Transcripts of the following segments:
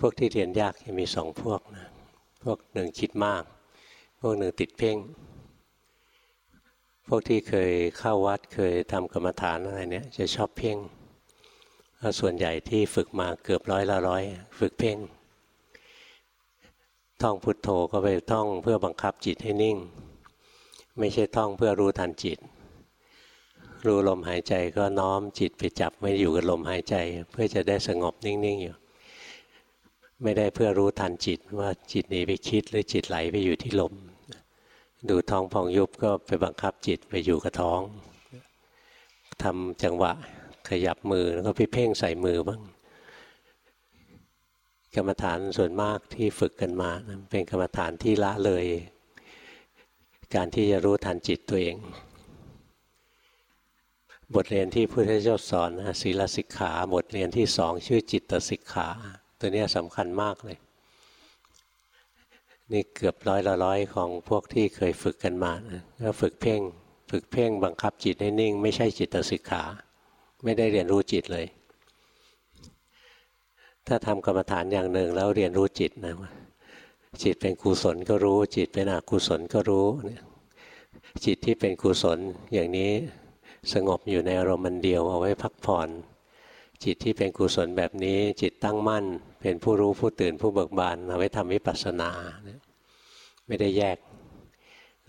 พวกที่เรียนยากจะมีสองพวกนะพวกหนึ่งคิดมาก พวกหนึ่งติดเพ่ง พวกที่เคยเข้าวัดเคยทำกรรมฐานอะไรเนี้ยจะชอบเพ่งส่วนใหญ่ที่ฝึกมาเกือบร้อยละร้อย ฝึกเพ่งท่องพุทโธก็ไปท่องเพื่อบังคับจิตให้นิ่ง ไม่ใช่ท่องเพื่อรู้ทันจิต รู้ลมหายใจก็น้อมจิตไปจับไม่อยู่กับลมหายใจ เพื่อจะได้สงบนิ่งๆอยู่ ไม่ได้เพื่อรู้ทันจิตว่าจิตหนีไปคิดหรือจิตไหลไปอยู่ที่ลม ดูท้องพองยุบก็ไปบังคับจิตไปอยู่กับท้องทำจังหวะขยับมือแล้วก็ไปเพ่งใส่มือบ้าง กรรมฐานส่วนมากที่ฝึกกันมาเป็นกรรมฐานที่ละเลย การที่จะรู้ทันจิตตัวเอง บทเรียนที่พุทธเจ้าสอนศีลสิกขา บทเรียนที่สองชื่อจิตตสิกขา ตัวนี้สำคัญมากเลย นี่เกือบร้อยละร้อยของพวกที่เคยฝึกกันมาก็ฝึกเพ่ง ฝึกเพ่งบังคับจิตให้นิ่ง ไม่ใช่จิตตสิกขา ไม่ได้เรียนรู้จิตเลย ถ้าทำกรรมฐานอย่างหนึ่งแล้วเรียนรู้จิตนะจิตเป็นกุศลก็รู้ จิตเป็นอกุศลก็รู้ จิตที่เป็นกุศลอย่างนี้สงบอยู่ในอารมณ์มันเดียวเอาไว้พักผ่อน จิตที่เป็นกุศลแบบนี้จิตตั้งมั่น เป็นผู้รู้ผู้ตื่นผู้เบิกบานเอาไว้ทำวิปัสสนาไม่ได้แยก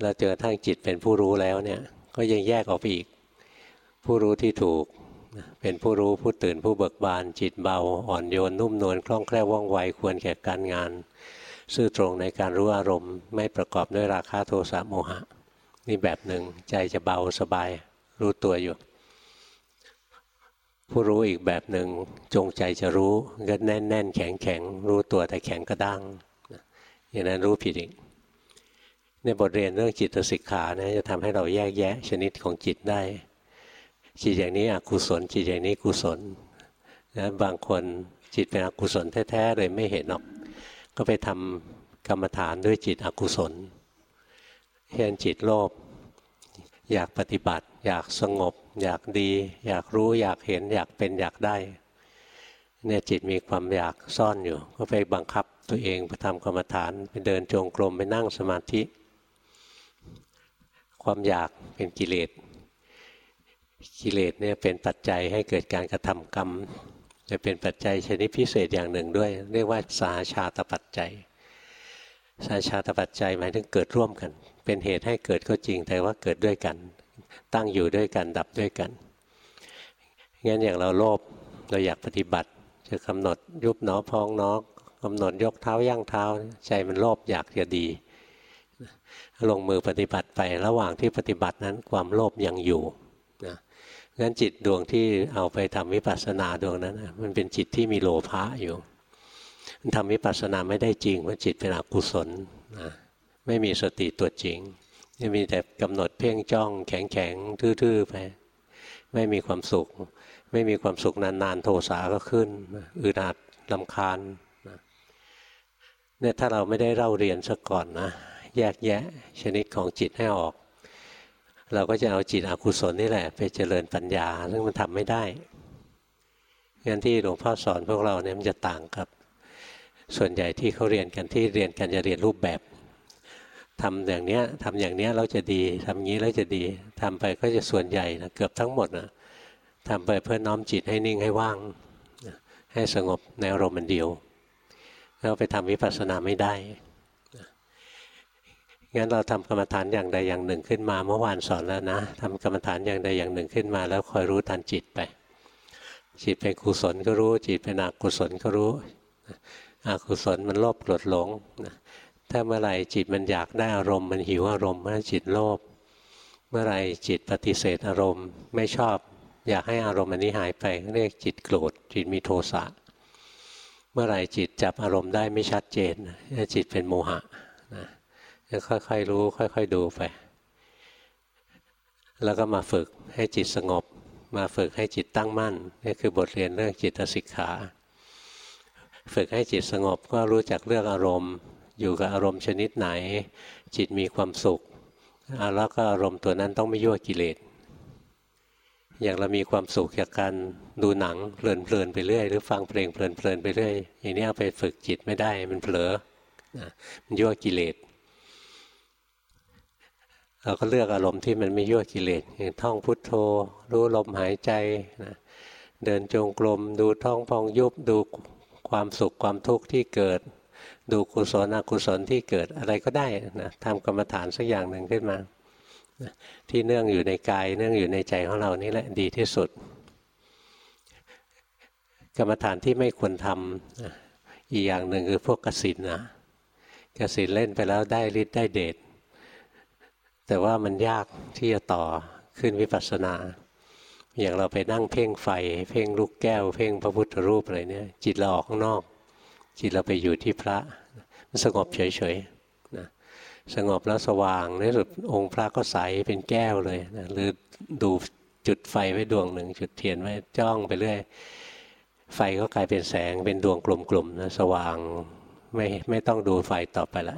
เราเจอทั้งจิตเป็นผู้รู้แล้วเนี่ยก็ยังแยกออกไปอีก ผู้รู้ที่ถูกเป็นผู้รู้ผู้ตื่นผู้เบิกบานจิตเบา อ่อนโยนนุ่มนวลคล่องแคล่วว่องไวควรแก่การงาน ซื่อตรงในการรู้อารมณ์ ไม่ประกอบด้วยราคะโทสะโมหะ นี่แบบหนึ่งใจจะเบาสบายรู้ตัวอยู่ ผู้รู้อีกแบบหนึ่งจงใจจะรู้ก็แน่นแน่นแข็งแข็งรู้ตัวแต่แข็งกระด้างอย่างนั้นรู้ผิดอีกในบทเรียนเรื่องจิตสิกขานะจะทำให้เราแยกแยะชนิดของจิตได้ จิตอย่างนี้อกุศล จิตอย่างนี้กุศลนะบางคนจิตเป็นอกุศลแท้ๆเลยไม่เห็นหรอก ก็ไปทำกรรมฐานด้วยจิตอกุศลเช่นจิตโลภอยากปฏิบัติ อยากสงบ อยากดี อยากรู้อยากเห็น อยากเป็นอยากได้เนี่ยจิตมีความอยากซ่อนอยู่ ก็ไปบังคับตัวเองไปทำกรรมฐานไปเดินจงกรมไปนั่งสมาธิ ความอยากเป็นกิเลสกิเลสเนี่ยเป็นปัจจัยให้เกิดการกระทำกรรม จะเป็นปัจจัยชนิดพิเศษอย่างหนึ่งด้วย เรียกว่าสาชาตปัจจัย สาชาตปัจจัยหมายถึงเกิดร่วมกัน เป็นเหตุให้เกิดก็จริงแต่ว่าเกิดด้วยกัน ตั้งอยู่ด้วยกันดับด้วยกันงั้นอย่างเราโลภเราอยากปฏิบัติ จะกำหนดยุบหนอพองนอกำหนดยกเท้าย่างเท้า ใจมันโลภอยากจะดีลงมือปฏิบัติไประหว่างที่ปฏิบัตินั้นความโลภยังอยู่นะงั้นจิตดวงที่เอาไปทำวิปัสสนาดวงนั้นมันเป็นจิตที่มีโลภะอยู่มันทำวิปัสสนาไม่ได้จริงเพราะจิตเป็นอกุศลนะไม่มีสติตัวจริง จะมีแต่กำหนดเพ่งจ้อง แข็งแข็งทื่อๆไปไม่มีความสุข ไม่มีความสุขนานๆ โทสะก็ขึ้นอึดอัดลำคาญเนี่ยถ้าเราไม่ได้เล่าเรียนซะก่อนนะแยกแยะชนิดของจิตให้ออก เราก็จะเอาจิตอกุศลนี่แหละ ไปเจริญปัญญาซึ่งมันทำไม่ได้งั้นที่หลวงพ่อสอนพวกเราเนี่ยมันจะต่างกับ ส่วนใหญ่ที่เขาเรียนกันที่เรียนกันจะเรียนรูปแบบ ทำอย่างเนี้ยทำอย่างเนี้ยเราจะดีทำงี้แล้วจะดีทำไปก็จะส่วนใหญ่นะเกือบทั้งหมดนะทำไปเพื่อน้อมจิตให้นิ่งให้ว่าง ให้สงบในอารมณ์เดียวเราไปทำวิปัสสนาไม่ได้งั้นเราทำกรรมฐานอย่างใดอย่างหนึ่งขึ้นมาเมื่อวานสอนแล้วนะทำกรรมฐานอย่างใดอย่างหนึ่งขึ้นมา แล้วคอยรู้ทันจิตไป จิตเป็นกุศลก็รู้ จิตเป็นอกุศลก็รู้อกุศลมันโลภโกรธหลง ถ้าเมื่อไหร่จิตมันอยากได้อารมณ์มันหิวอารมณ์เมื่อจิตโลภเมื่อไหร่จิตปฏิเสธอารมณ์ไม่ชอบ อยากให้อารมณ์อันนี้หายไปเรียกจิตโกรธจิตมีโทสะเมื่อไหร่จิตจับอารมณ์ได้ไม่ชัดเจนจิตเป็นโมหะนะค่อยๆรู้ ค่อย ๆ ดูไป แล้วก็มาฝึกให้จิตสงบ มาฝึกให้จิตตั้งมั่นนี่คือบทเรียนเรื่องจิตสิกขา ฝึกให้จิตสงบก็รู้จักเรื่องอารมณ์ อยู่กับอารมณ์ชนิดไหน จิตมีความสุขแล้วก็อารมณ์ตัวนั้นต้องไม่ยั่วกิเลสอย่างเรามีความสุขจากการดูหนังเพลินเพลินไปเรื่อย หรือฟังเพลงเพลินเพลินไปเรื่อยอย่างนี้เอาไปฝึกจิตไม่ได้มันเผลอนะมันยั่วกิเลสเราก็เลือกอารมณ์ที่มันไม่ยั่วกิเลสอย่างท่องพุทโธ รู้ลมหายใจนะเดินจงกรมดูท้องพองยุบดูความสุขความทุกข์ที่เกิด ดูกุศลอกุศลที่เกิดอะไรก็ได้นะทำกรรมฐานสักอย่างหนึ่งขึ้นมา ที่เนื่องอยู่ในกายเนื่องอยู่ในใจของเรานี่แหละดีที่สุด กรรมฐานที่ไม่ควรทำอีกอย่างหนึ่งคือพวกกสินนะกสินเล่นไปแล้วได้ฤทธิ์ได้เดชแต่ว่ามันยากที่จะต่อขึ้นวิปัสสนา อย่างเราไปนั่งเพ่งไฟ เพ่งลูกแก้ว เพ่งพระพุทธรูปอะไรเนี่ยจิตเราออกข้างนอก จิตเราไปอยู่ที่พระ สงบเฉยๆนะสงบแล้วสว่างในสุดองค์พระก็ใสเป็นแก้วเลยนะหรือดูจุดไฟไว้ดวงหนึ่งจุดเทียนไว้จ้องไปเรื่อยไฟก็กลายเป็นแสงเป็นดวงกลมๆนะสว่างไม่ไม่ต้องดูไฟต่อไปละ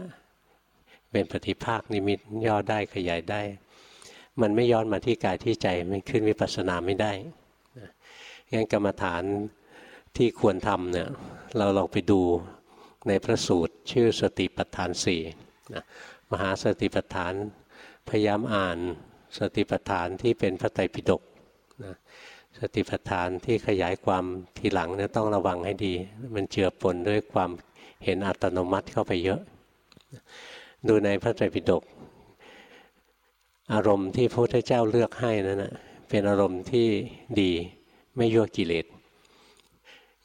เป็นปฏิภาคนิมิตย่อได้ขยายได้ มันไม่ย้อนมาที่กายที่ใจมันขึ้นวิปัสสนาไม่ได้งั้นกรรมฐานที่ควรทำเนี่ยเราลองไปดู ในพระสูตรชื่อสติปัฏฐานสี่มหาสติปัฏฐานพยายามอ่านสติปัฏฐานที่เป็นพระไตรปิฎกนะสติปัฏฐานที่ขยายความทีหลังเนี่ยต้องระวังให้ดี มันเจือปนด้วยความเห็นอัตโนมัติเข้าไปเยอะ ดูในพระไตรปิฎกอารมณ์ที่พระพุทธเจ้าเลือกให้นั่นนะเป็นอารมณ์ที่ดีไม่ยั่วกิเลส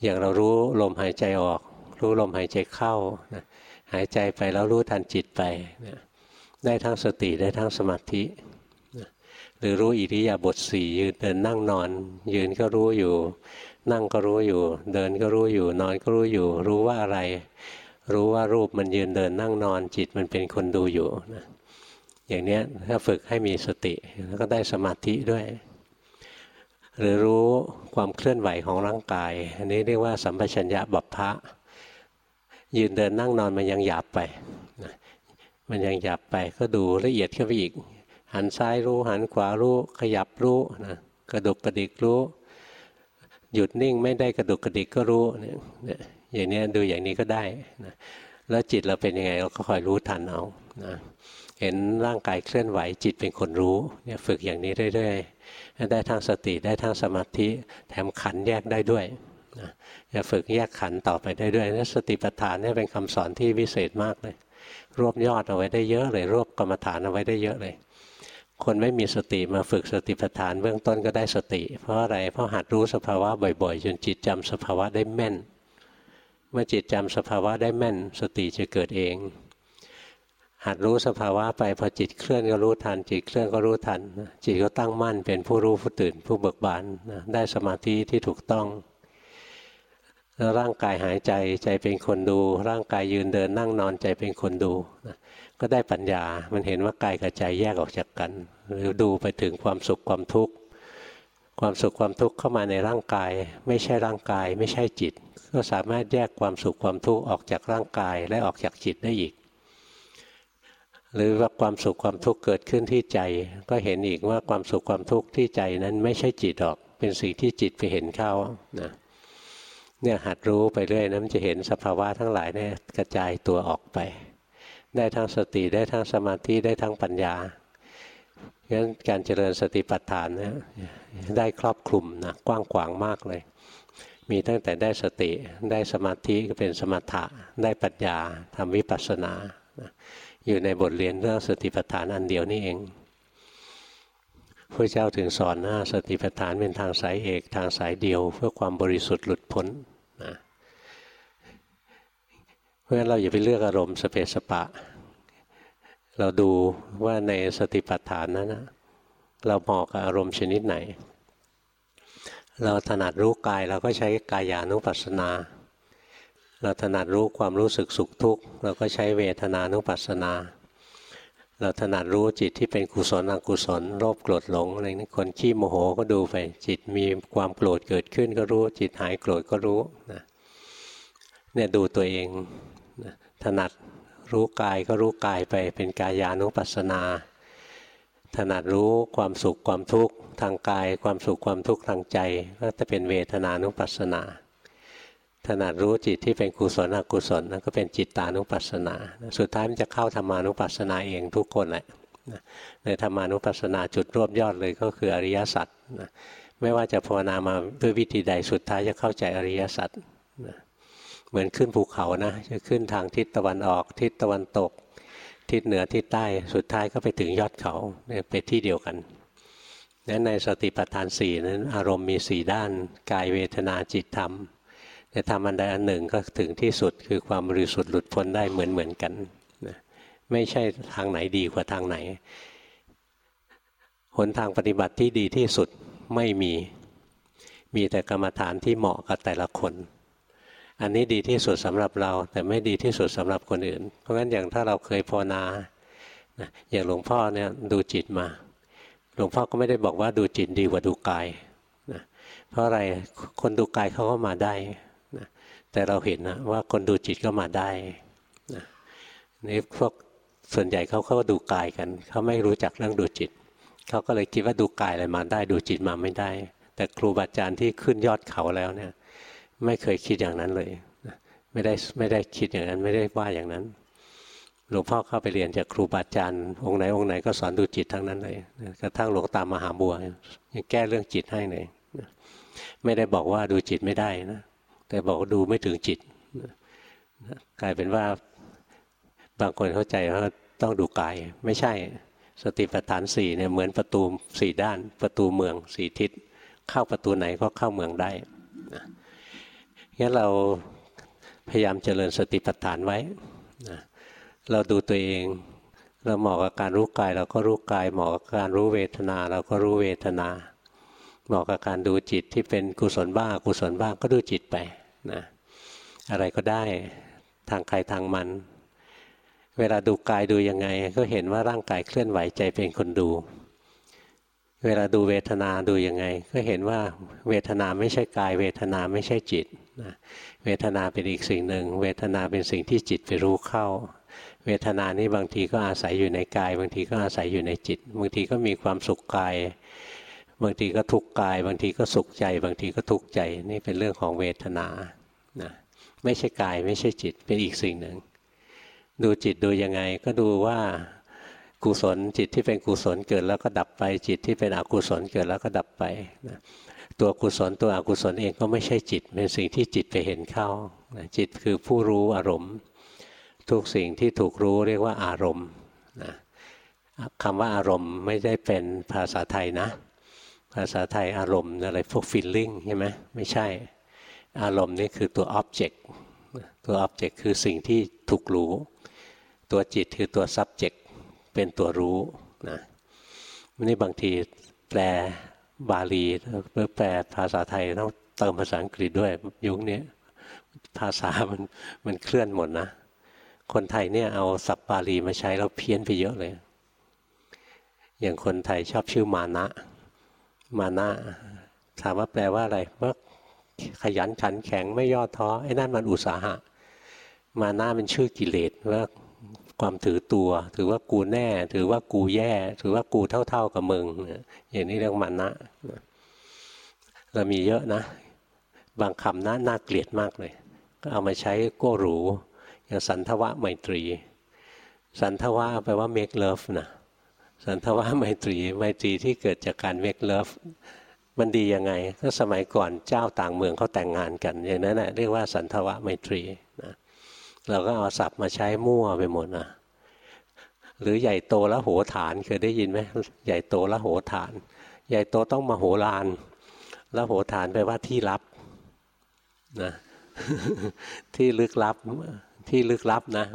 อย่างเรารู้ลมหายใจออก รู้ลมหายใจเข้านะหายใจไปแล้วรู้ทันจิตไปนะได้ทั้งสติได้ทั้งสมาธินะหรือรู้อิริยาบถสี่ยืนเดินนั่งนอน ยืนก็รู้อยู่ นั่งก็รู้อยู่ เดินก็รู้อยู่ นอนก็รู้อยู่ รู้ว่าอะไร รู้ว่ารูปมันยืนเดินนั่งนอน จิตมันเป็นคนดูอยู่นะอย่างนี้ถ้าฝึกให้มีสติแล้วก็ได้สมาธิด้วย หรือรู้ความเคลื่อนไหวของร่างกาย อันนี้เรียกว่าสัมปชัญญะบัพพะ ยืนเดินนั่งนอนมันยังหยาบไปนะมันยังหยาบไปก็ดูละเอียดขึ้นไปอีก หันซ้ายรู้ หันขวารู้ ขยับรู้นะกระดุกกระดิกรู้ หยุดนิ่งไม่ได้กระดุกกระดิกก็รู้เนี่ยอย่างนี้ดูอย่างนี้ก็ได้นะแล้วจิตเราเป็นยังไงเราก็คอยรู้ทันเอานะเห็นร่างกายเคลื่อนไหวจิตเป็นคนรู้เนี่ยฝึกอย่างนี้เรื่อยๆได้ทั้งสติได้ทั้งสมาธิแถมขันแยกได้ด้วย นะจะฝึกแยกขันต่อไปได้ด้วยนสติปัฏฐานนี่เป็นคำสอนที่วิเศษมากเลย รวบยอดเอาไว้ได้เยอะเลย รวบกรรมฐานเอาไว้ได้เยอะเลย คนไม่มีสติมาฝึกสติปัฏฐานเบื้องต้นก็ได้สติ เพราะอะไรเพราะหัดรู้สภาวะบ่อยๆ จนจิตจำสภาวะได้แม่น เมื่อจิตจำสภาวะได้แม่น สติจะเกิดเองหัดรู้สภาวะไปพอจิตเคลื่อนก็รู้ทัน จิตเคลื่อนก็รู้ทัน จิตก็ตั้งมั่นเป็นผู้รู้ผู้ตื่นผู้เบิกบานได้สมาธิที่ถูกต้อง แล้วร่างกายหายใจใจเป็นคนดู ร่างกายยืนเดินนั่งนอนใจเป็นคนดูนะก็ได้ปัญญา มันเห็นว่ากายกับใจแยกออกจากกันหรือดูไปถึงความสุขความทุกข์ความสุขความทุกข์เข้ามาในร่างกาย ไม่ใช่ร่างกาย ไม่ใช่จิต ก็สามารถแยกความสุขความทุกข์ออกจากร่างกายและออกจากจิตได้อีก หรือว่าความสุขความทุกข์เกิดขึ้นที่ใจ ก็เห็นอีกว่าความสุขความทุกข์ที่ใจนั้นไม่ใช่จิตหรอก เป็นสิ่งที่จิตไปเห็นเข้านะ เนี่ยหัดรู้ไปเรื่อยนะมันจะเห็นสภาวะทั้งหลายเนี่ยกระจายตัวออกไป ได้ทั้งสติได้ทั้งสมาธิได้ทั้งปัญญางั้นการเจริญสติปัฏฐานเนี่ยได้ครอบคลุมนะกว้างขวางมากเลย มีตั้งแต่ได้สติได้สมาธิก็เป็นสมถะ ได้ปัญญาทำวิปัสสนา อยู่ในบทเรียนเรื่องสติปัฏฐานอันเดียวนี่เอง พระเจ้าถึงสอนนะสติปัฏฐานเป็นทางสายเอกทางสายเดียว เพื่อความบริสุทธิ์หลุดพ้นนะเพราะฉะนั้นเราอย่าไปเลือกอารมณ์สเปสปะ เราดูว่าในสติปัฏฐานนั้นนะเราเหมาะกับอารมณ์ชนิดไหน เราถนัดรู้กายเราก็ใช้กายานุปัสสนา เราถนัดรู้ความรู้สึกสุขทุกข์เราก็ใช้เวทนานุปัสสนา เราถนัดรู้จิตที่เป็นกุศลอกุศลโลภโกรธหลงอะไรนี่คนขี้โมโหก็ดูไป จิตมีความโกรธเกิดขึ้นก็รู้ จิตหายโกรธก็รู้นะเนี่ยดูตัวเองนะถนัดรู้กายก็รู้กายไปเป็นกายานุปัสสนา ถนัดรู้ความสุขความทุกข์ทางกาย ความสุขความทุกข์ทางใจ ก็จะเป็นเวทนานุปัสสนา ถนัดรู้จิตที่เป็นกุศลอกุศลนั่นก็เป็นจิตตานุปัสสนา สุดท้ายมันจะเข้าธรรมานุปัสสนาเองทุกคนแหละในธรรมานุปัสสนาจุดรวบยอดเลยก็คืออริยสัจไม่ว่าจะภาวนามาด้วยวิธีใดสุดท้ายจะเข้าใจอริยสัจเหมือนขึ้นภูเขานะจะขึ้นทางทิศตะวันออก ทิศตะวันตก ทิศเหนือทิศใต้สุดท้ายก็ไปถึงยอดเขาเนี่ยไปที่เดียวกันนั้นในสติปัฏฐานสี่นั้นอารมณ์มีสี่ด้าน กายเวทนาจิตธรรม แต่ทำอันใดอันหนึ่งก็ถึงที่สุดคือความบริสุทธิ์หลุดพ้นได้เหมือนเหมือนกันนะไม่ใช่ทางไหนดีกว่าทางไหน หนทางปฏิบัติที่ดีที่สุดไม่มี มีแต่กรรมฐานที่เหมาะกับแต่ละคน อันนี้ดีที่สุดสำหรับเรา แต่ไม่ดีที่สุดสำหรับคนอื่น เพราะงั้นอย่างถ้าเราเคยภาวนาอย่างหลวงพ่อเนี่ยดูจิตมา หลวงพ่อก็ไม่ได้บอกว่าดูจิตดีกว่าดูกายนะเพราะอะไรคนดูกายเขาก็มาได้ แต่เราเห็นนะว่าคนดูจิตก็มาได้นะนี่พวกส่วนใหญ่เขาเขาดูกายกันเขาไม่รู้จักเรื่องดูจิตเขาก็เลยคิดว่าดูกายอะไรมาได้ดูจิตมาไม่ได้ แต่ครูบาอาจารย์ที่ขึ้นยอดเขาแล้วเนี่ย ไม่เคยคิดอย่างนั้นเลยไม่ได้ไม่ได้คิดอย่างนั้นไม่ได้ว่าอย่างนั้นหลวงพ่อเข้าไปเรียนจากครูบาอาจารย์องค์ไหนองค์ไหนก็สอนดูจิตทั้งนั้นเลยกระทั่งหลวงตามมหาบัวยังแก้เรื่องจิตให้เลยไม่ได้บอกว่าดูจิตไม่ได้นะ แต่บอกดูไม่ถึงจิต กลายเป็นว่าบางคนเข้าใจว่าต้องดูกายไม่ใช่สติปัฏฐานสี่เนี่ยเหมือนประตูสี่ด้าน ประตูเมืองสี่ทิศ เข้าประตูไหนก็เข้าเมืองได้งั้นเราพยายามเจริญสติปัฏฐานไว้เราดูตัวเอง เราเหมาะกับการรู้กาย เราก็รู้กาย เหมาะกับการรู้เวทนา เราก็รู้เวทนา เหมาะกับการดูจิตที่เป็นกุศลบ้างกุศลบ้างก็ดูจิตไป นะอะไรก็ได้ทางใครทางมัน เวลาดูกายดูยังไง ก็เห็นว่าร่างกายเคลื่อนไหวใจเป็นคนดู เวลาดูเวทนาดูยังไง ก็เห็นว่าเวทนาไม่ใช่กาย เวทนาไม่ใช่จิตนะเวทนาเป็นอีกสิ่งหนึ่ง เวทนาเป็นสิ่งที่จิตไปรู้เข้า เวทนานี้บางทีก็อาศัยอยู่ในกาย บางทีก็อาศัยอยู่ในจิต บางทีก็มีความสุขกาย บางทีก็ทุกข์กาย บางทีก็สุขใจ บางทีก็ทุกข์ใจนี่เป็นเรื่องของเวทนา นะไม่ใช่กายไม่ใช่จิตเป็นอีกสิ่งหนึ่ง ดูจิตดูยังไงก็ดูว่ากุศลจิตที่เป็นกุศลเกิดแล้วก็ดับไปจิตที่เป็นอกุศลเกิดแล้วก็ดับไปนะตัวกุศลตัวอกุศลเองก็ไม่ใช่จิตเป็นสิ่งที่จิตไปเห็นเข้านะจิตคือผู้รู้อารมณ์ ทุกสิ่งที่ถูกรู้เรียกว่าอารมณ์นะคำว่าอารมณ์ไม่ได้เป็นภาษาไทยนะ ภาษาไทยอารมณ์อะไรพวกฟีลลิ่งใช่ไหมไม่ใช่ อารมณ์นี่คือตัวอ็อบเจกต์ตัวอ็อบเจกต์คือสิ่งที่ถูกรู้ ตัวจิตคือตัว subject เป็นตัวรู้นะนี่บางทีแปลบาลีหรือแปลภาษาไทยต้องเติมภาษาอังกฤษด้วยยุคนี้ภาษามันมันเคลื่อนหมดนะ คนไทยเนี่ยเอาศัพท์บาลีมาใช้แล้วเพี้ยนไปเยอะเลย อย่างคนไทยชอบชื่อมานะ มานะ ถามว่าแปลว่าอะไรว่า ขยันขันแข็งไม่ย่อท้อไอ้นั่นมันอุตสาหะ มานะเป็นชื่อกิเลสว่าความถือตัว ถือว่ากูแน่ ถือว่ากูแย่ ถือว่ากูเท่า ๆกับมึงอย่างนี้เรียกมานะเรามีเยอะนะ บางคำนะน่าเกลียดมากเลย ก็เอามาใช้โก้หรูอย่างสันทวะไมตรี สันทวะแปลว่า make love นะสันทวะไมตรีไมตรีที่เกิดจากการเวกเลิฟ มันดียังไงก็สมัยก่อนเจ้าต่างเมืองเขาแต่งงานกัน อย่างนั้นแหละเรียกว่าสันทวะไมตรีนะเราก็เอาศัพท์มาใช้มั่วไปหมดนะหรือใหญ่โตละโหฐานเคยได้ยินไหมใหญ่โตละโหฐาน ใหญ่โตต้องมาโหลานละโหฐานแปลว่าที่ลับนะที่ลึกลับที่ลึกลับนะ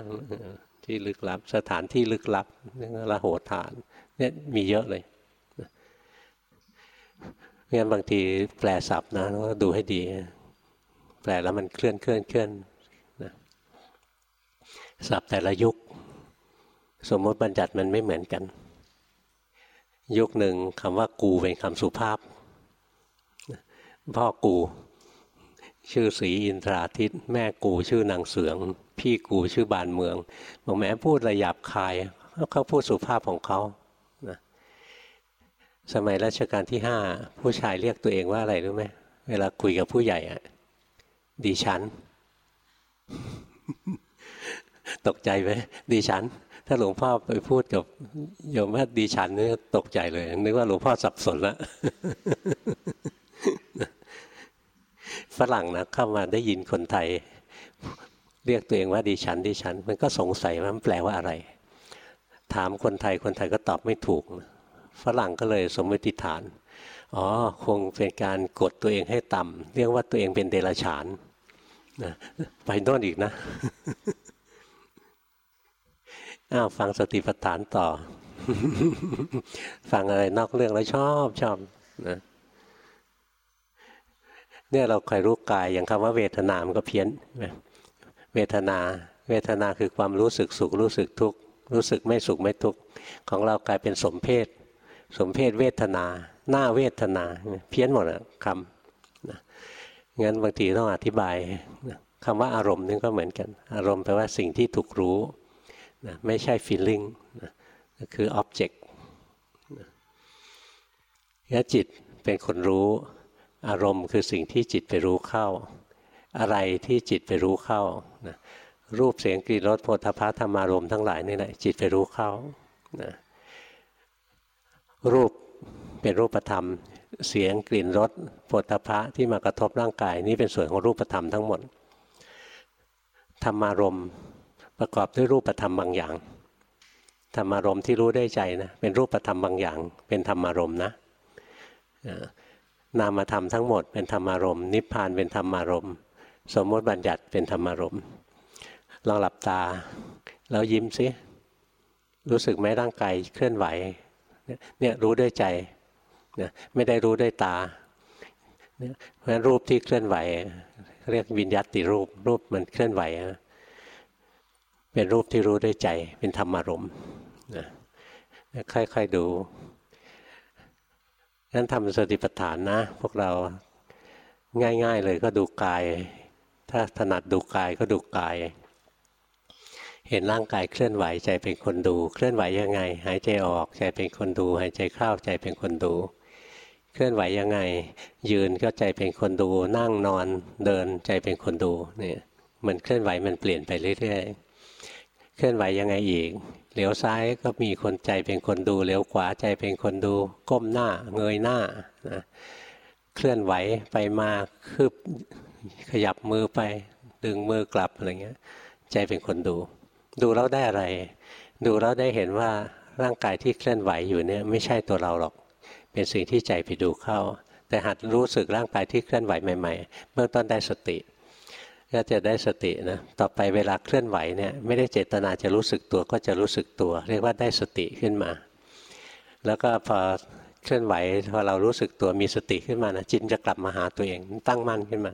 ที่ลึกลับ สถานที่ลึกลับละโหฐานเนี่ยมีเยอะเลย งั้นบางทีแปลศัพท์นะก็ดูให้ดี แปลแล้วมันเคลื่อนเคลื่อนเคลื่อนนะศัพท์แต่ละยุค สมมติบัญญัติมันไม่เหมือนกัน ยุคหนึ่งคำว่ากูเป็นคำสุภาพ พ่อกู ชื่อสีอินทราทิตแม่กูชื่อนางเสือง พี่กูชื่อบานเมืองบอกแม้พูดระหยับคายเขาพูดสุภาพของเขา สมัยรัชกาลที่ห้าผู้ชายเรียกตัวเองว่าอะไรรู้ไหมเวลาคุยกับผู้ใหญ่อะดิฉัน ตกใจไหมดิฉัน ถ้าหลวงพ่อไปพูดกับโยมว่าดิฉันนี่ตกใจเลย นึกว่าหลวงพ่อสับสนล้วฝรั่งนะเข้ามาได้ยินคนไทย เรียกตัวเองว่าดิฉันดิฉัน มันก็สงสัยว่ามันแปลว่าอะไร ถามคนไทยคนไทยก็ตอบไม่ถูก ฝรั่งก็เลยสมมติฐานอ๋อคงเป็นการกดตัวเองให้ต่ำเรียกว่าตัวเองเป็นเดรัจฉานนะไปโน่นอีกนะอ้าวฟังสติปัฏฐานต่อ ฟังอะไรนอกเรื่องแล้วชอบชอบนะเนี่ยเราคอยรู้กายอย่างคำว่าเวทนา มันก็เพี้ยนเวทนา เวทนาคือความรู้สึกสุขรู้สึกทุกข์รู้สึกไม่สุขไม่ทุกข์ของเรากลายเป็นสมเพศ สมเพศเวทนา หน้าเวทนา เพี้ยนหมดอะคำนะงั้นบางทีต้องอธิบายคำว่าอารมณ์นี่ก็เหมือนกัน อารมณ์แปลว่าสิ่งที่ถูกรู้นะไม่ใช่ feeling นะคือ object นจิตเป็นคนรู้ อารมณ์คือสิ่งที่จิตไปรู้เข้า อะไรที่จิตไปรู้เข้านะรูปเสียงกลิ่นรสโผฏฐะธรรมารมณ์ทั้งหลายนี่แหละจิตไปรู้เข้านะ รูปเป็นรูปธรรม เสียงกลิ่นรสโผฏฐะที่มากระทบร่างกาย นี่เป็นส่วนของรูปธรรมทั้งหมดธรรมารมประกอบด้วยรูปธรรมบางอย่างธรรมารมที่รู้ได้ใจนะเป็นรูปธรรมบางอย่าง เป็นธรรมารมนะนามธรรมทั้งหมดเป็นธรรมารมนิพพานเป็นธรรมารมสมมติบัญญัติเป็นธรรมารมลองหลับตาแล้วยิ้มซิรู้สึกไหมร่างกายเคลื่อนไหว เนี่ยรู้ด้วยใจนะไม่ได้รู้ด้วยตาเพราะฉะนั้นรูปที่เคลื่อนไหว เรียกวิญญาติรูปรูปมันเคลื่อนไหวเป็นรูปที่รู้ด้วยใจ เป็นธรรมารมณ์นะค่อยๆดูนั้นทำสติปัฏฐานนะ พวกเราง่าย ๆ เลยก็ดูกาย ถ้าถนัดดูกายก็ดูกาย เห็นร่างกายเคลื่อนไหวใจเป็นคนดู เคลื่อนไหวยังไง หายใจออกใจเป็นคนดู หายใจเข้าใจเป็นคนดู เคลื่อนไหวยังไง ยืนก็ใจเป็นคนดู นั่งนอนเดินใจเป็นคนดูเนี่ยมันเคลื่อนไหวมันเปลี่ยนไปเรื่อยๆเคลื่อนไหวยังไงอีกเหลียวซ้ายก็มีคนใจเป็นคนดูเหลียวขวาใจเป็นคนดู ก้มหน้าเงยหน้านะเคลื่อนไหวไปมาคืบขยับมือไปดึงมือกลับอะไรเงี้ย ใจเป็นคนดู ดูแล้วได้อะไร ดูแล้วได้เห็นว่าร่างกายที่เคลื่อนไหวอยู่เนี่ยไม่ใช่ตัวเราหรอก เป็นสิ่งที่ใจไปดูเข้า แต่หัดรู้สึกร่างกายที่เคลื่อนไหวใหม่ๆ เบื้องต้นได้สติ ก็จะได้สตินะ ต่อไปเวลาเคลื่อนไหวเนี่ยไม่ได้เจตนาจะรู้สึกตัวก็จะรู้สึกตัว เรียกว่าได้สติขึ้นมา แล้วก็พอเคลื่อนไหวพอเรารู้สึกตัวมีสติขึ้นมานะจิตจะกลับมาหาตัวเองตั้งมั่นขึ้นมา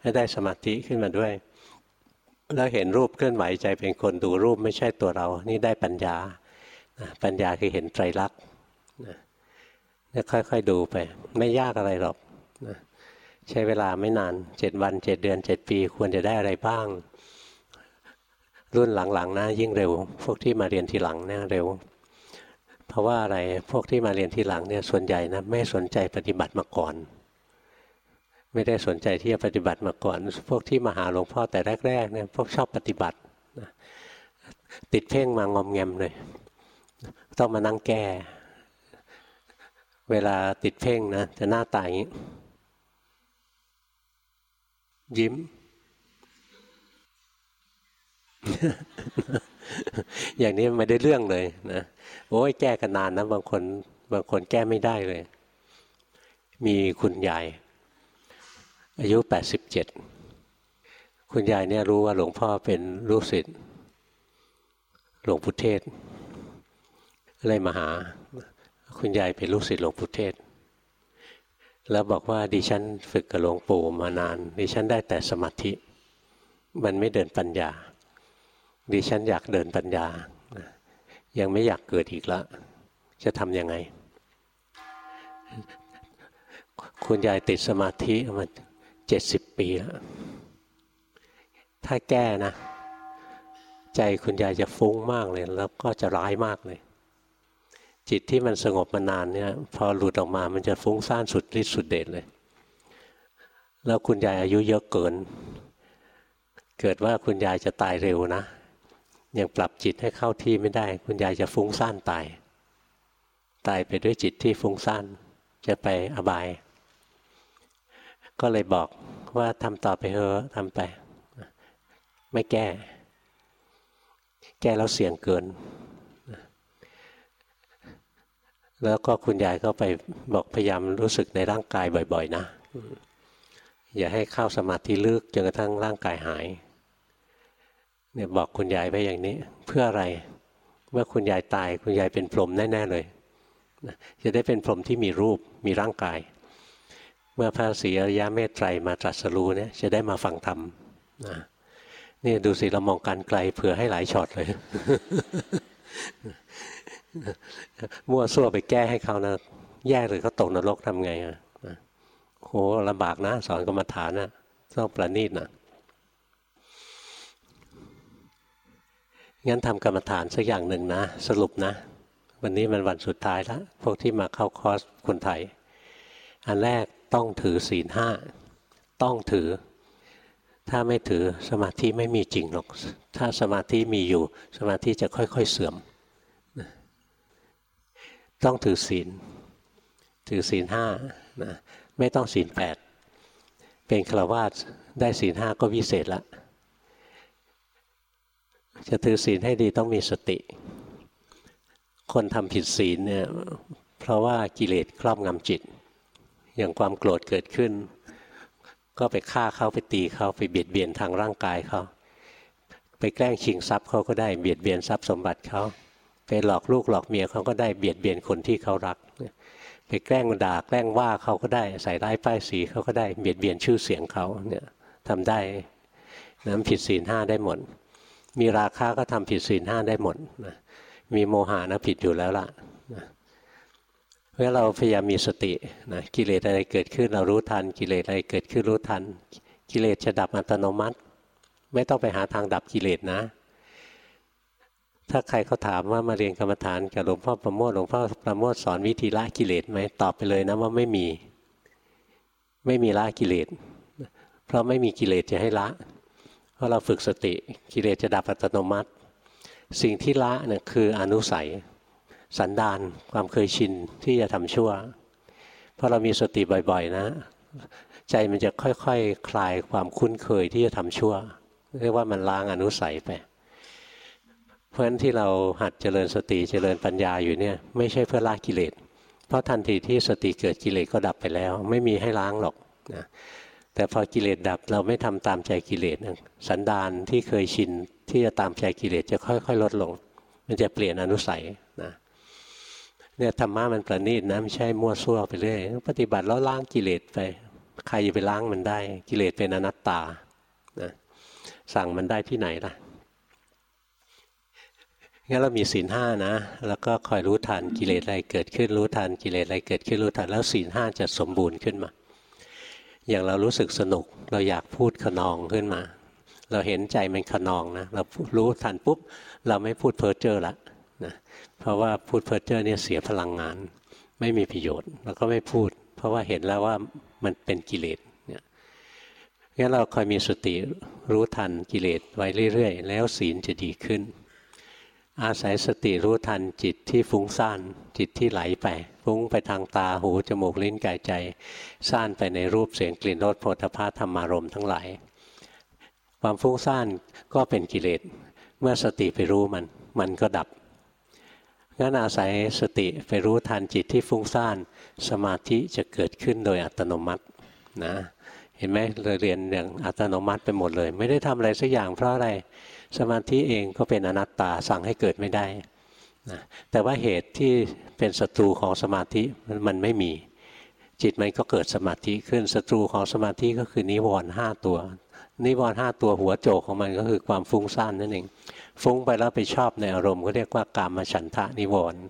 ให้ได้สมาธิขึ้นมาด้วย แล้วเห็นรูปเคลื่อนไหวใจเป็นคนดูรูปไม่ใช่ตัวเรา นี่ได้ปัญญา ปัญญาคือเห็นไตรลักษณ์นะค่อยๆดูไป ไม่ยากอะไรหรอกนะใช้เวลาไม่นานเจ็ดวันเจ็ดเดือนเจ็ดปี ควรจะได้อะไรบ้าง รุ่นหลังๆนะยิ่งเร็ว พวกที่มาเรียนทีหลังเนี่ยเร็ว เพราะว่าอะไรพวกที่มาเรียนทีหลังเนี่ยส่วนใหญ่นะไม่สนใจปฏิบัติมาก่อน ไม่ได้สนใจที่จะปฏิบัติมาก่อน พวกที่มาหาหลวงพ่อแต่แรกๆเนี่ยพวกชอบปฏิบัติติดเพ่งมางอมแงมเลย ต้องมานั่งแก้ เวลาติดเพ่งนะจะหน้าตายอย่างนี้ ยิ้ม อย่างนี้ไม่ได้เรื่องเลยนะโอ้ยแก้กันนานนะบางคนบางคนแก้ไม่ได้เลย มีคุณยาย อายุแปดสิบเจ็ดคุณยายเนี่ยรู้ว่าหลวงพ่อเป็นลูกศิษย์หลวงพุทเทศเลยมาหา คุณยายเป็นลูกศิษย์หลวงพุทเทศ แล้วบอกว่าดิฉันฝึกกับหลวงปู่มานาน ดิฉันได้แต่สมาธิ มันไม่เดินปัญญา ดิฉันอยากเดินปัญญา ยังไม่อยากเกิดอีกแล้วจะทำยังไงคุณยายติดสมาธิมา เจ็ดสิบปีแล้ว ถ้าแก้นะ ใจคุณยายจะฟุ้งมากเลย แล้วก็จะร้ายมากเลย จิตที่มันสงบมานานเนี่ย พอหลุดออกมามันจะฟุ้งซ่านสุดฤทธิ์สุดเดชเลย แล้วคุณยายอายุเยอะเกิน เกิดว่าคุณยายจะตายเร็วนะ ยังปรับจิตให้เข้าที่ไม่ได้ คุณยายจะฟุ้งซ่านตาย ตายไปด้วยจิตที่ฟุ้งซ่านจะไปอบาย ก็เลยบอกว่าทำต่อไปเถอะทำไป ไม่แก้ แก้แล้วเสี่ยงเกิน แล้วก็คุณยายก็ไปบอกพยายามรู้สึกในร่างกายบ่อยๆ นะ อย่าให้เข้าสมาธิลึกจนกระทั่งร่างกายหายเนี่ยบอกคุณยายไปอย่างนี้ เพื่ออะไร เมื่อคุณยายตายคุณยายเป็นพรหมแน่ ๆ เลย จะได้เป็นพรหมที่มีรูปมีร่างกาย เมื่อพระศรีอริยเมตไตรมาตรัสรู้เนี่ยจะได้มาฟังธรรมนะนี่ดูสิเรามองการไกลเผื่อให้หลายช็อตเลย มั่วซั่วไปแก้ให้เขานะ แย่เลยเขาตกนรกทำไงอะโหลำบากนะ สอนกรรมฐานนะต้องประณีตนะงั้นทำกรรมฐานสักอย่างหนึ่งนะ สรุปนะ วันนี้มันวันสุดท้ายแล้ว พวกที่มาเข้าคอร์สคนไทย อันแรก ต้องถือศีลห้าต้องถือ ถ้าไม่ถือสมาธิไม่มีจริงหรอก ถ้าสมาธิมีอยู่ สมาธิจะค่อย ๆเสื่อม ต้องถือศีล ถือศีลห้านะไม่ต้องศีลแปดเป็นฆราวาสได้ศีลห้าก็วิเศษแล้วจะถือศีลให้ดีต้องมีสติ คนทำผิดศีลเนี่ยเพราะว่ากิเลสครอบงำจิต อย่างความโกรธเกิดขึ้น ก็ไปฆ่าเขาไปตีเขาไปเบียดเบียนทางร่างกายเขาไปแกล้งชิงทรัพย์เขาก็ได้เบียดเบียนทรัพย์สมบัติเขาไปหลอกลูกหลอกเมียเขาก็ได้เบียดเบียนคนที่เขารัก ไปแกล้งด่าแกล้งว่าเขาก็ได้ใส่ร้ายป้ายสีเขาก็ได้เบียดเบียนชื่อเสียงเขาเนี่ยทำได้น้ำผิดศีลห้าได้หมด มีราคาก็ทำผิดศีลห้าได้หมดนะมีโมหะนะผิดอยู่แล้วล่ะ เพราะเราพยายามมีสตินะกิเลสอะไรเกิดขึ้นเรารู้ทัน กิเลสอะไรเกิดขึ้นรู้ทัน กิเลสจะดับอัตโนมัติ ไม่ต้องไปหาทางดับกิเลสนะ ถ้าใครเขาถามว่ามาเรียนกรรมฐานกับหลวงพ่อประโมทหลวงพ่อประโมทสอนวิธีละกิเลสไหมตอบไปเลยนะว่าไม่มี ไม่มีละกิเลส เพราะไม่มีกิเลสจะให้ละ เพราะเราฝึกสติกิเลสจะดับอัตโนมัติ สิ่งที่ละเนี่ยคืออนุสัย สันดานความเคยชินที่จะทำชั่วพอเรามีสติบ่อย ๆ นะ ใจมันจะค่อยๆคคลายความคุ้นเคยที่จะทำชั่ว เรียกว่ามันล้างอนุสัยไป เพราะฉะนั้นที่เราหัดเจริญสติเจริญปัญญาอยู่เนี่ยไม่ใช่เพื่อละกิเลส เพราะทันทีที่สติเกิดกิเลสก็ดับไปแล้ว ไม่มีให้ล้างหรอกนะแต่พอกิเลสดับเราไม่ทำตามใจกิเลสสันดานที่เคยชินที่จะตามใจกิเลสจะค่อย ๆ ลดลง มันจะเปลี่ยนอนุสัย เนี่ยธรรมะมันประณีตนะไม่ใช่มั่วซั่วไปเรื่อยปฏิบัติแล้วล้างกิเลสไป ใครจะไปล้างมันได้ กิเลสเป็นอนัตตานะสั่งมันได้ที่ไหนล่ะงั้นเรามีศีลห้านะ แล้วก็คอยรู้ทันกิเลสอะไรเกิดขึ้นรู้ทันกิเลสอะไรเกิดขึ้นรู้ทันแล้วศีลห้าจะสมบูรณ์ขึ้นมา อย่างเรารู้สึกสนุกเราอยากพูดขนองขึ้นมา เราเห็นใจมันขนองนะเรารู้ทันปุ๊บ เราไม่พูดเพ้อเจ้อละ นะเพราะว่าพูดเพ้อเจ้อเนี่ยเสียพลังงาน ไม่มีประโยชน์เราก็ไม่พูด เพราะว่าเห็นแล้วว่ามันเป็นกิเลสเนี่ยงั้นเราคอยมีสติรู้ทันกิเลสไว้เรื่อยๆ แล้วศีลจะดีขึ้น อาศัยสติรู้ทันจิตที่ฟุ้งซ่านจิตที่ไหลไป ฟุ้งไปทางตาหูจมูกลิ้นกายใจซ่านไปในรูปเสียงกลิ่นรสโผฏฐาธรรมารมทั้งหลายความฟุ้งซ่านก็เป็นกิเลส เมื่อสติไปรู้มัน มันก็ดับ งั้นอาศัยสติไปรู้ทันจิตที่ฟุ้งซ่านสมาธิจะเกิดขึ้นโดยอัตโนมัตินะเห็นไหมเราเรียนอย่างอัตโนมัติไปหมดเลย ไม่ได้ทำอะไรสักอย่างเพราะอะไรสมาธิเองก็เป็นอนัตตาสั่งให้เกิดไม่ได้นะแต่ว่าเหตุที่เป็นศัตรูของสมาธิมันไม่มี จิตมันก็เกิดสมาธิขึ้นศัตรูของสมาธิก็คือนิวรณ์ห้าตัวนิวรณ์ห้าตัวหัวโจกของมันก็คือความฟุ้งซ่านนั่นเอง ฟุ้งไปแล้วไปชอบในอารมณ์ก็เรียกว่ากามฉันทะนิวรณ์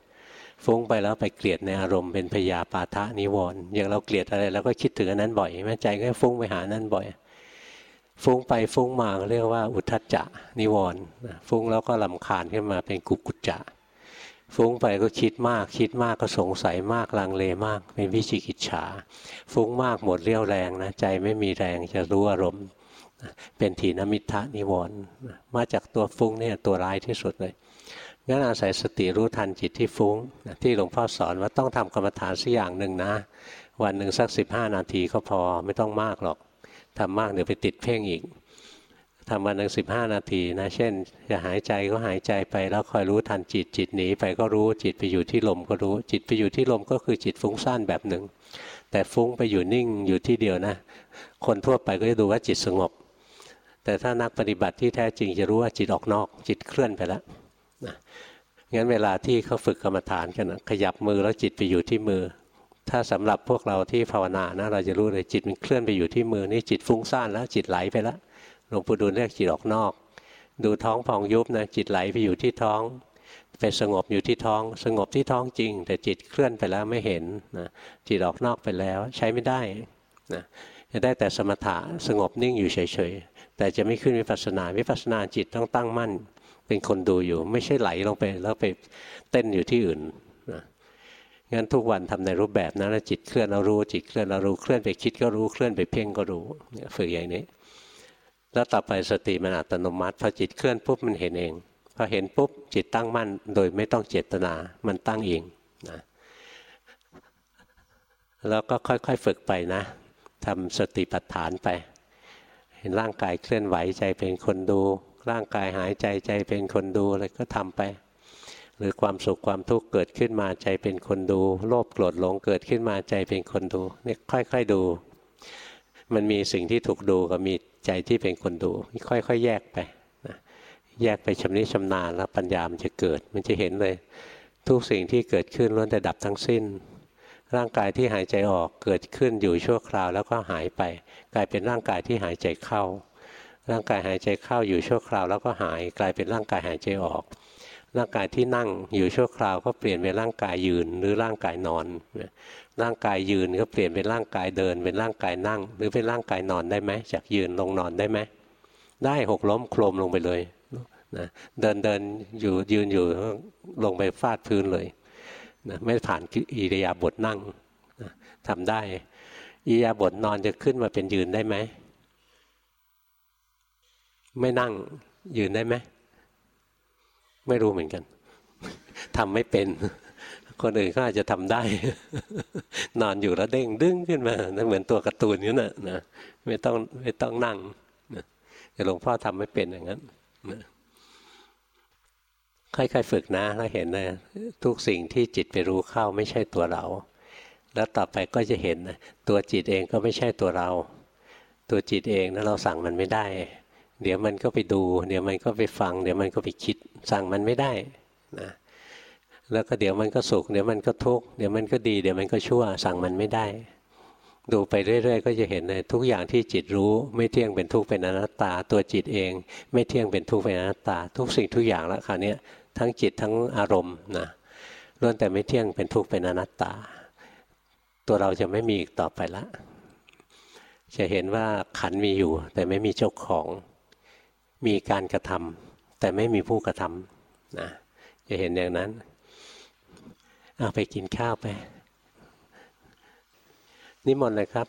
ฟุ้งไปแล้วไปเกลียดในอารมณ์เป็นพยาปาทะนิวรณ์อย่างเราเกลียดอะไรเราก็คิดถึงอันนั้นบ่อยแม่ใจก็ฟุ้งไปหานั้นบ่อย ฟุ้งไปฟุ้งมาเรียกว่าอุทธัจจะนิวรณ์ฟุ้งแล้วก็ลำคาญขึ้นมาเป็นกุกุจจะฟุ้งไปก็คิดมาก คิดมากก็สงสัยมากลังเลมาก เป็นวิจิกิจฉาฟุ้งมากหมดเรี่ยวแรงนะใจไม่มีแรงจะรู้อารมณ์ เป็นถีนมิทะนิวรณ์มาจากตัวฟุ้งเนี่ยตัวร้ายที่สุดเลยงั้นอาศัยสติรู้ทันจิตที่ฟุ้งที่หลวงพ่อสอนว่าต้องทำกรรมฐานสักอย่างหนึ่งนะ วันหนึ่งสักสิบห้านาทีก็พอไม่ต้องมากหรอกทำมากเดี๋ยวไปติดเพ่งอีกทำวันหนึ่งสิบห้านาทีนะ เช่น จะหายใจก็หายใจไปแล้วคอยรู้ทันจิตจิตหนีไปก็รู้จิตไปอยู่ที่ลมก็รู้ จิตไปอยู่ที่ลมก็คือจิตฟุ้งซ่านแบบหนึ่ง แต่ฟุ้งไปอยู่นิ่งอยู่ที่เดียวนะ คนทั่วไปก็จะดูว่าจิตสงบ แต่ถ้านักปฏิบัติที่แท้จริงจะรู้ว่าจิตออกนอก จิตเคลื่อนไปแล้วนะงั้นเวลาที่เขาฝึกกรรมฐานกันขยับมือแล้วจิตไปอยู่ที่มือ ถ้าสำหรับพวกเราที่ภาวนานะเราจะรู้เลยจิตมันเคลื่อนไปอยู่ที่มือนี่จิตฟุ้งซ่านแล้วจิตไหลไปแล้วหลวงปู่ดูลเรียกจิตออกนอก ดูท้องพองยุบนะจิตไหลไปอยู่ที่ท้องไปสงบอยู่ที่ท้อง สงบที่ท้องจริง แต่จิตเคลื่อนไปแล้วไม่เห็นนะจิตออกนอกไปแล้วใช้ไม่ได้นะจะได้แต่สมถะสงบนิ่งอยู่เฉยๆ แต่จะไม่ขึ้นวิปัสสนาวิปัสสนาจิตต้องตั้งมั่น เป็นคนดูอยู่ ไม่ใช่ไหลลงไปแล้วไปเต้นอยู่ที่อื่นนะงั้นทุกวันทำในรูปแบบนะแล้วจิตเคลื่อนเรารู้จิตเคลื่อนเรารู้เคลื่อนไปคิดก็รู้เคลื่อนไปเพ่งก็รู้ฝึกอย่างนี้ แล้วต่อไปสติมันอัตโนมัติพอจิตเคลื่อนปุ๊บมันเห็นเองพอเห็นปุ๊บจิตตั้งมั่น โดยไม่ต้องเจตนามันตั้งเองนะแล้วก็ค่อยๆฝึกไปนะทำสติปัฏฐานไป เห็นร่างกายเคลื่อนไหวใจเป็นคนดู ร่างกายหายใจใจเป็นคนดูอะไรก็ทำไป หรือความสุขความทุกข์เกิดขึ้นมาใจเป็นคนดู โลภโกรธหลงเกิดขึ้นมาใจเป็นคนดูนี่ค่อยๆดู มันมีสิ่งที่ถูกดูกับมีใจที่เป็นคนดู ค่อยๆ แยกไปนะแยกไปชำนิชำนาญแล้วปัญญามันจะเกิด มันจะเห็นเลย ทุกสิ่งที่เกิดขึ้นล้วนแต่ดับทั้งสิ้น ร่างกายที่หายใจออกเกิดขึ้นอยู่ชั่วคราวแล้วก็หายไป กลายเป็นร่างกายที่หายใจเข้า ร่างกายหายใจเข้าอยู่ชั่วคราวแล้วก็หาย กลายเป็นร่างกายหายใจออก ร่างกายที่นั่งอยู่ชั่วคราวก็เปลี่ยนเป็นร่างกายยืนหรือร่างกายนอน ร่างกายยืนก็เปลี่ยนเป็นร่างกายเดิน เป็นร่างกายนั่ง หรือเป็นร่างกายนอนได้ไหมจากยืนลงนอนได้ไหมได้หกล้มโครมลงไปเลยนะเดินเดินอยู่ยืนอยู่ลงไปฟาดพื้นเลย นะไม่ผ่านอิริยาบถนั่งนะทำได้ อิริยาบถนอนจะขึ้นมาเป็นยืนได้ไหม ไม่นั่งยืนได้ไหม ไม่รู้เหมือนกันทำไม่เป็น คนอื่นก็อาจจะทำได้ นอนอยู่แล้วเด้งดึงขึ้นมาเหมือนตัวการ์ตูนนี่นะนะไม่ต้องไม่ต้องนั่งนะแต่หลวงพ่อทำไม่เป็นอย่างนั้นนะ ค่อยๆฝึกนะแล้วเห็นนะทุกสิ่งที่จิตไปรู้เข้าไม่ใช่ตัวเรา แล้วต่อไปก็จะเห็นนะตัวจิตเองก็ไม่ใช่ตัวเรา ตัวจิตเองนะเราสั่งมันไม่ได้ เดี๋ยวมันก็ไปดู เดี๋ยวมันก็ไปฟัง เดี๋ยวมันก็ไปคิด สั่งมันไม่ได้นะแล้วก็เดี๋ยวมันก็สุขเดี๋ยวมันก็ทุกข์เดี๋ยวมันก็ดีเดี๋ยวมันก็ชั่ว สั่งมันไม่ได้ ดูไปเรื่อยๆ ก็จะเห็นเลยทุกอย่างที่จิตรู้ ไม่เที่ยงเป็นทุกข์เป็นอนัตตา ตัวจิตเอง ไม่เที่ยงเป็นทุกข์เป็นอนัตตา ทุกสิ่งทุกอย่างแล้วคราวนี้ ทั้งจิตทั้งอารมณ์นะล้วนแต่ไม่เที่ยงเป็นทุกข์เป็นอนัตตา ตัวเราจะไม่มีอีกต่อไปละจะเห็นว่าขันมีอยู่ แต่ไม่มีเจ้าของ มีการกระทำแต่ไม่มีผู้กระทำนะจะเห็นอย่างนั้นเอาไปกินข้าวไปนิมนต์เลยครับ